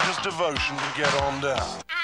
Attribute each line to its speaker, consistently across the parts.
Speaker 1: religious devotion to get on down.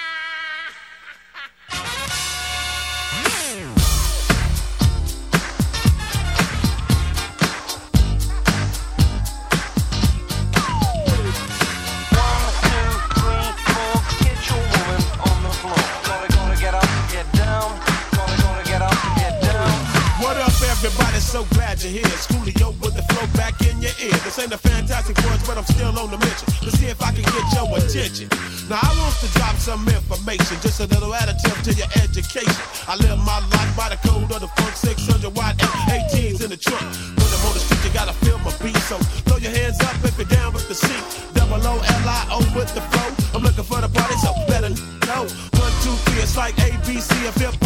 Speaker 2: Ear. This ain't a fantastic voice, but I'm still on the mission to see if I can get your attention. Now, I want to drop some information, just a little additive to your education. I live my life by the code of the funk 600 watt F18s in the trunk. When I'm on the street, you gotta feel my beat. So throw your hands up if you're down with the C. Double O L I O with the flow. I'm looking for the party, so better know. One, two, three, it's like ABC. If hip hop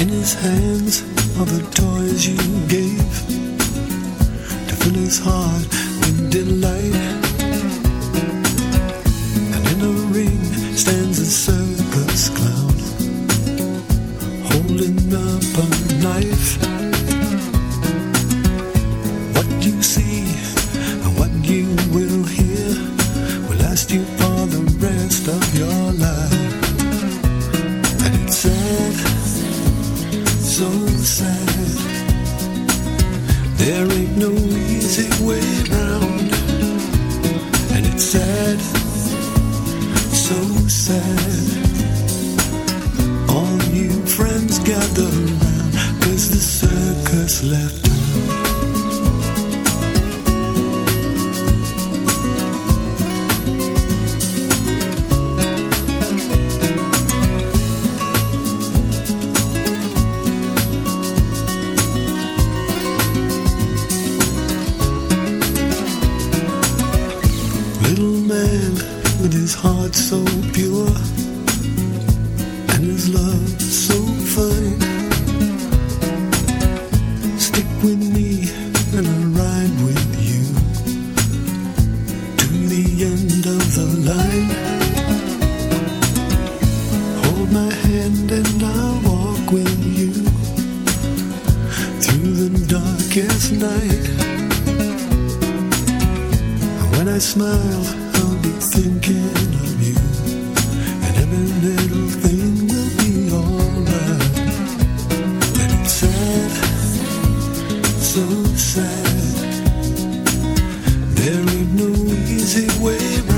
Speaker 3: In his hands are the toys you gave to fill his heart with delight. And in a ring stands a servant. easy way.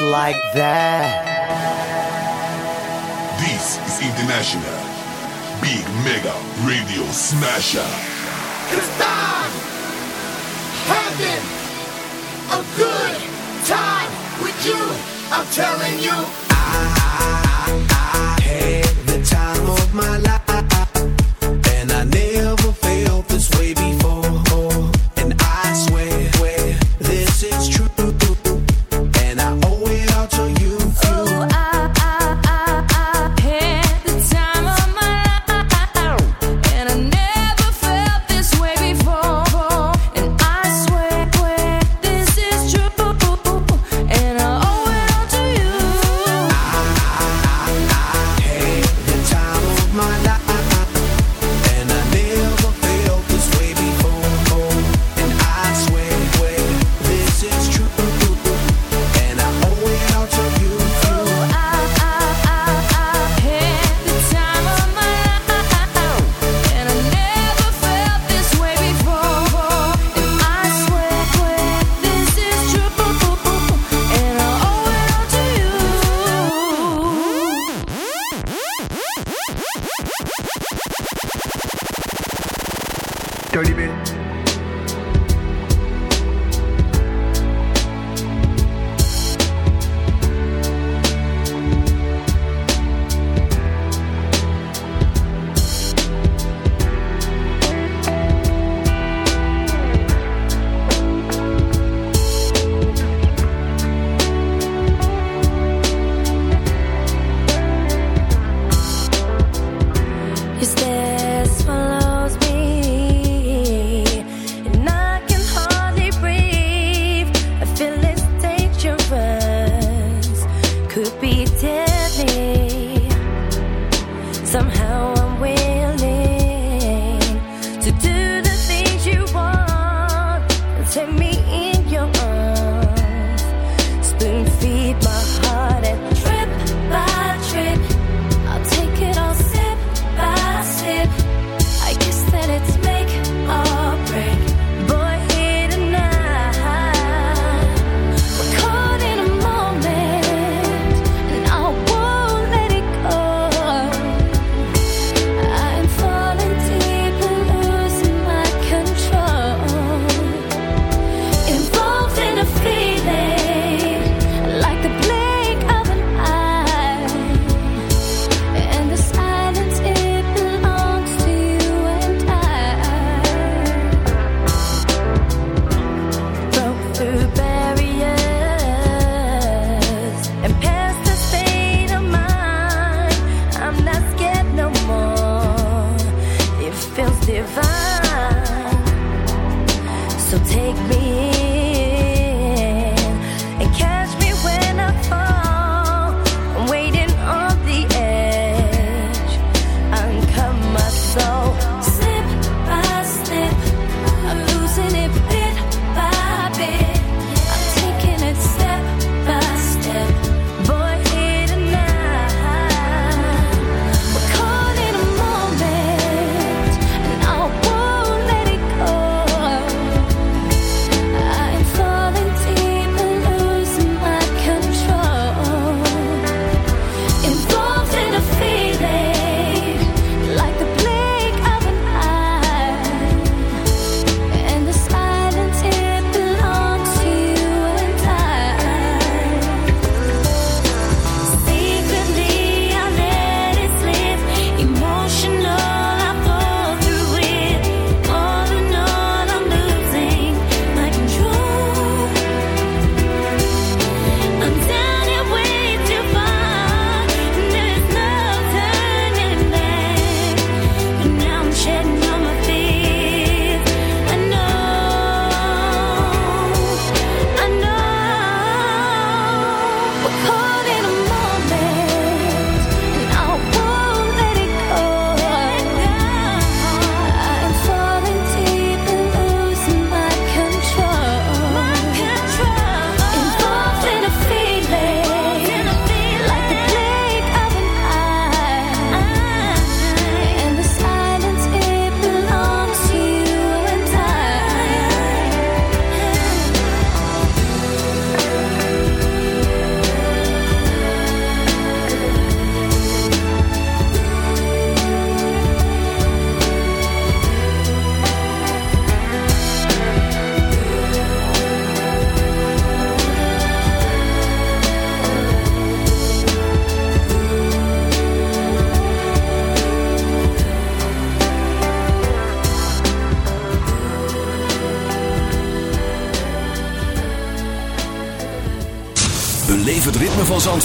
Speaker 4: like that.
Speaker 5: This is International Big Mega Radio Smasher.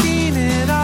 Speaker 6: seen it all.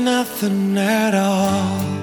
Speaker 3: Nothing at all.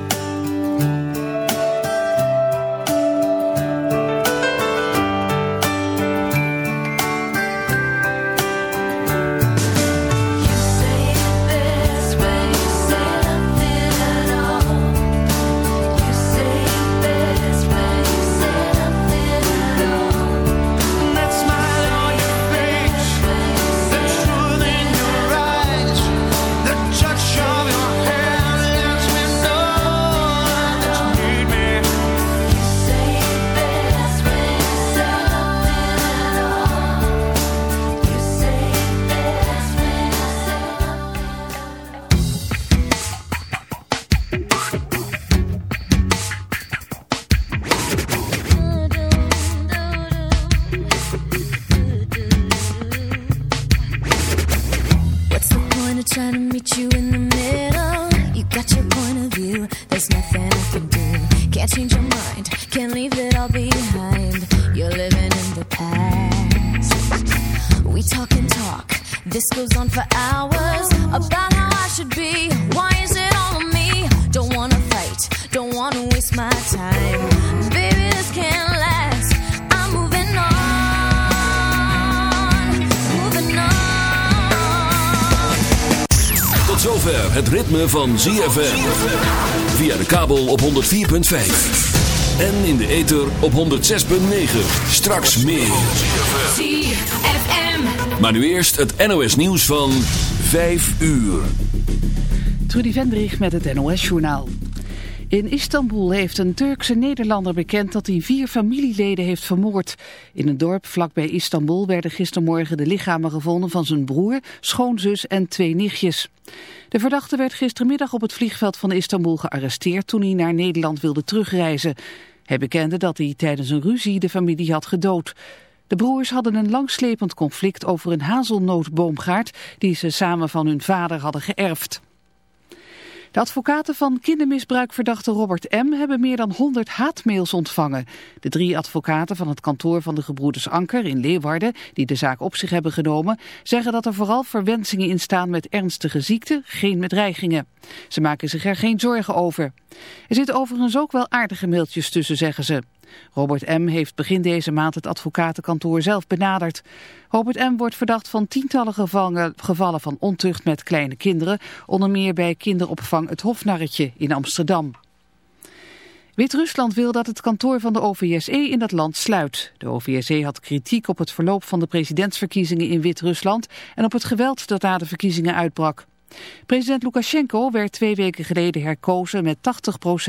Speaker 7: Van ZFM. Via de kabel op 104.5. En in de ether op 106.9. Straks meer.
Speaker 8: ZFM.
Speaker 7: Maar nu eerst het NOS nieuws van 5 uur.
Speaker 9: Trudy Vendrich met het NOS-journaal. In Istanbul heeft een Turkse Nederlander bekend dat hij vier familieleden heeft vermoord. In een dorp vlakbij Istanbul werden gistermorgen de lichamen gevonden van zijn broer, schoonzus en twee nichtjes. De verdachte werd gistermiddag op het vliegveld van Istanbul gearresteerd toen hij naar Nederland wilde terugreizen. Hij bekende dat hij tijdens een ruzie de familie had gedood. De broers hadden een langslepend conflict over een hazelnootboomgaard die ze samen van hun vader hadden geërfd. De advocaten van kindermisbruikverdachte Robert M. hebben meer dan 100 haatmails ontvangen. De drie advocaten van het kantoor van de gebroeders Anker in Leeuwarden, die de zaak op zich hebben genomen, zeggen dat er vooral verwensingen in staan met ernstige ziekte, geen met dreigingen. Ze maken zich er geen zorgen over. Er zitten overigens ook wel aardige mailtjes tussen, zeggen ze. Robert M. heeft begin deze maand het advocatenkantoor zelf benaderd. Robert M. wordt verdacht van tientallen gevangen- gevallen van ontucht met kleine kinderen, onder meer bij kinderopvang Het Hofnarretje in Amsterdam. Wit-Rusland wil dat het kantoor van de OVSE in dat land sluit. De OVSE had kritiek op het verloop van de presidentsverkiezingen in Wit-Rusland en op het geweld dat na de verkiezingen uitbrak. President Lukashenko werd twee weken geleden herkozen met 80%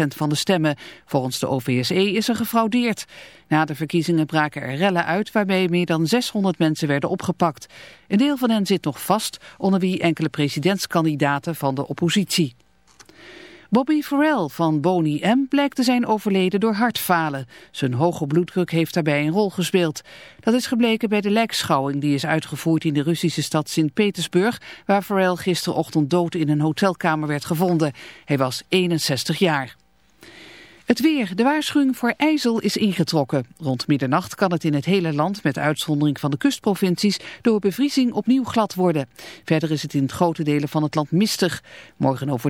Speaker 9: van de stemmen. Volgens de OVSE is er gefraudeerd. Na de verkiezingen braken er rellen uit waarbij meer dan 600 mensen werden opgepakt. Een deel van hen zit nog vast, onder wie enkele presidentskandidaten van de oppositie. Bobby Farrell van Boney M. blijkt te zijn overleden door hartfalen. Zijn hoge bloeddruk heeft daarbij een rol gespeeld. Dat is gebleken bij de lijkschouwing die is uitgevoerd in de Russische stad Sint-Petersburg... waar Farrell gisterochtend dood in een hotelkamer werd gevonden. Hij was 61 jaar. Het weer. De waarschuwing voor ijzel is ingetrokken. Rond middernacht kan het in het hele land, met uitzondering van de kustprovincies, door bevriezing opnieuw glad worden. Verder is het in grote delen van het land mistig. Morgen over